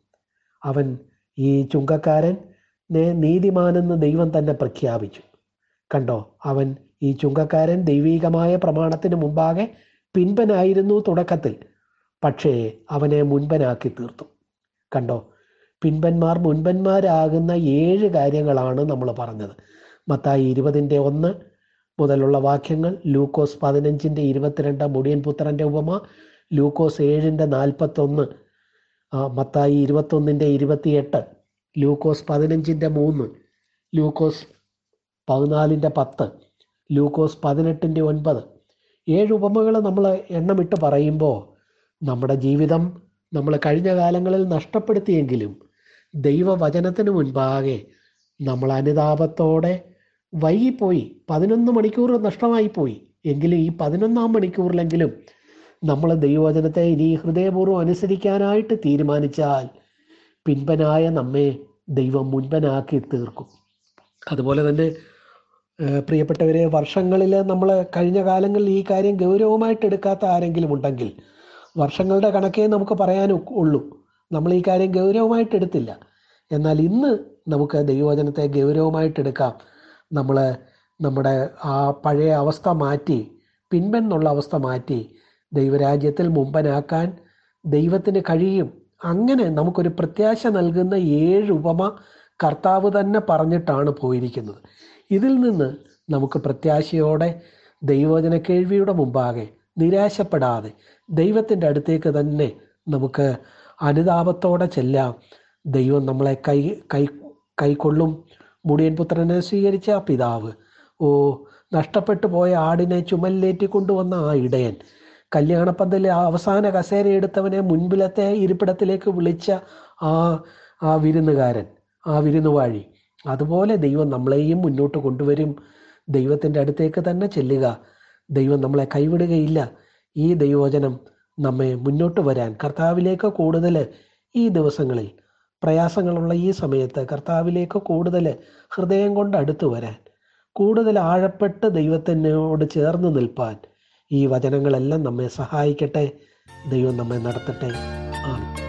അവൻ ഈ ചുങ്കക്കാരനെ നീതിമാനെന്ന് ദൈവം തന്നെ പ്രഖ്യാപിച്ചു. കണ്ടോ? അവൻ ഈ ചുങ്കക്കാരൻ ദൈവീകമായ പ്രമാണത്തിന് മുമ്പാകെ പിൻപനായിരുന്നു തുടക്കത്തിൽ. പക്ഷേ അവനെ മുൻപനാക്കി തീർത്തു. കണ്ടോ? പിൻപന്മാർ മുൻപന്മാരാകുന്ന ഏഴ് കാര്യങ്ങളാണ് നമ്മൾ പറഞ്ഞത്. മത്തായി ഇരുപതിന്റെ ഒന്ന് മുതലുള്ള വാക്യങ്ങൾ ലൂക്കോസ് പതിനഞ്ചിന്റെ ഇരുപത്തിരണ്ട് മുടിയൻ പുത്രന്റെ ഉപമ ലൂക്കോസ് ഏഴിന്റെ നാൽപ്പത്തൊന്ന് മത്തായി ഇരുപത്തൊന്നിന്റെ ഇരുപത്തിയെട്ട് ലൂക്കോസ് പതിനഞ്ചിന്റെ മൂന്ന് ലൂക്കോസ് പതിനാലിന്റെ പത്ത് ലൂക്കോസ് പതിനെട്ടിന്റെ ഒൻപത്. ഏഴ് ഉപമകൾ നമ്മൾ എണ്ണമിട്ട് പറയുമ്പോൾ നമ്മുടെ ജീവിതം നമ്മൾ കഴിഞ്ഞ കാലങ്ങളിൽ നഷ്ടപ്പെടുത്തിയെങ്കിലും ദൈവവചനത്തിന് മുൻപാകെ നമ്മൾ അനുതാപത്തോടെ വൈകിപ്പോയി. പതിനൊന്ന് മണിക്കൂർ നഷ്ടമായി പോയി എങ്കിലും ഈ പതിനൊന്നാം മണിക്കൂറിലെങ്കിലും നമ്മൾ ദൈവവചനത്തെ ഇനി ഹൃദയപൂർവം അനുസരിക്കാനായിട്ട് തീരുമാനിച്ചാൽ പിൻപനായ നമ്മെ ദൈവം മുൻപനാക്കി തീർക്കും. അതുപോലെ തന്നെ പ്രിയപ്പെട്ടവരെ വർഷങ്ങളിൽ നമ്മൾ കഴിഞ്ഞ കാലങ്ങളിൽ ഈ കാര്യം ഗൗരവമായിട്ട് എടുക്കാത്ത ആരെങ്കിലും ഉണ്ടെങ്കിൽ വർഷങ്ങളുടെ കണക്കേ നമുക്ക് പറയാൻ ഉള്ളൂ. നമ്മൾ ഈ കാര്യം ഗൗരവമായിട്ട് എടുത്തില്ല. എന്നാൽ ഇന്ന് നമുക്ക് ദൈവവചനത്തെ ഗൗരവമായിട്ട് എടുക്കാം. നമ്മൾ നമ്മുടെ ആ പഴയ അവസ്ഥ മാറ്റി പിൻപെന്നുള്ള അവസ്ഥ മാറ്റി ദൈവരാജ്യത്തിൽ മുമ്പനാക്കാൻ ദൈവത്തിന് കഴിയും. അങ്ങനെ നമുക്കൊരു പ്രത്യാശ നൽകുന്ന ഏഴ് ഉപമ കർത്താവ് തന്നെ പറഞ്ഞിട്ടാണ് പോയിരിക്കുന്നത്. ഇതിൽ നിന്ന് നമുക്ക് പ്രത്യാശയോടെ ദൈവജന കേൾവിയുടെ മുമ്പാകെ നിരാശപ്പെടാതെ ദൈവത്തിന്റെ അടുത്തേക്ക് തന്നെ നമുക്ക് അനുതാപത്തോടെ ചെല്ലാം. ദൈവം നമ്മളെ കൈ കൈ കൈക്കൊള്ളും. മുടിയൻ പുത്രനെ സ്വീകരിച്ച പിതാവ്. ഓ നഷ്ടപ്പെട്ടു പോയ ആടിനെ ചുമലിലേറ്റി കൊണ്ടുവന്ന ആ ഇടയൻ. കല്യാണപ്പന്തലിൽ അവസാന കസേര എടുത്തവനെ മുൻപിലത്തെ ഇരിപ്പിടത്തിലേക്ക് വിളിച്ച ആ ആ വിരുന്നുകാരൻ. ആ വിരുന്നുവാഴി അതുപോലെ ദൈവം നമ്മളെയും മുന്നോട്ട് കൊണ്ടുവരും. ദൈവത്തിന്റെ അടുത്തേക്ക് തന്നെ ചെല്ലുക. ദൈവം നമ്മളെ കൈവിടുകയില്ല. ഈ ദൈവവചനം നമ്മെ മുന്നോട്ട് വരാൻ കർത്താവിലേക്ക് കൂടുതൽ ഈ ദിവസങ്ങളിൽ പ്രയാസങ്ങളുള്ള ഈ സമയത്ത് കർത്താവിലേക്ക് കൂടുതൽ ഹൃദയം കൊണ്ട് അടുത്തു വരാൻ കൂടുതൽ ആഴപ്പെട്ട് ദൈവത്തിനോട് ചേർന്ന് നിൽപ്പാൻ ഈ വചനങ്ങളെല്ലാം നമ്മെ സഹായിക്കട്ടെ. ദൈവം നമ്മെ നടത്തട്ടെ. ആണ്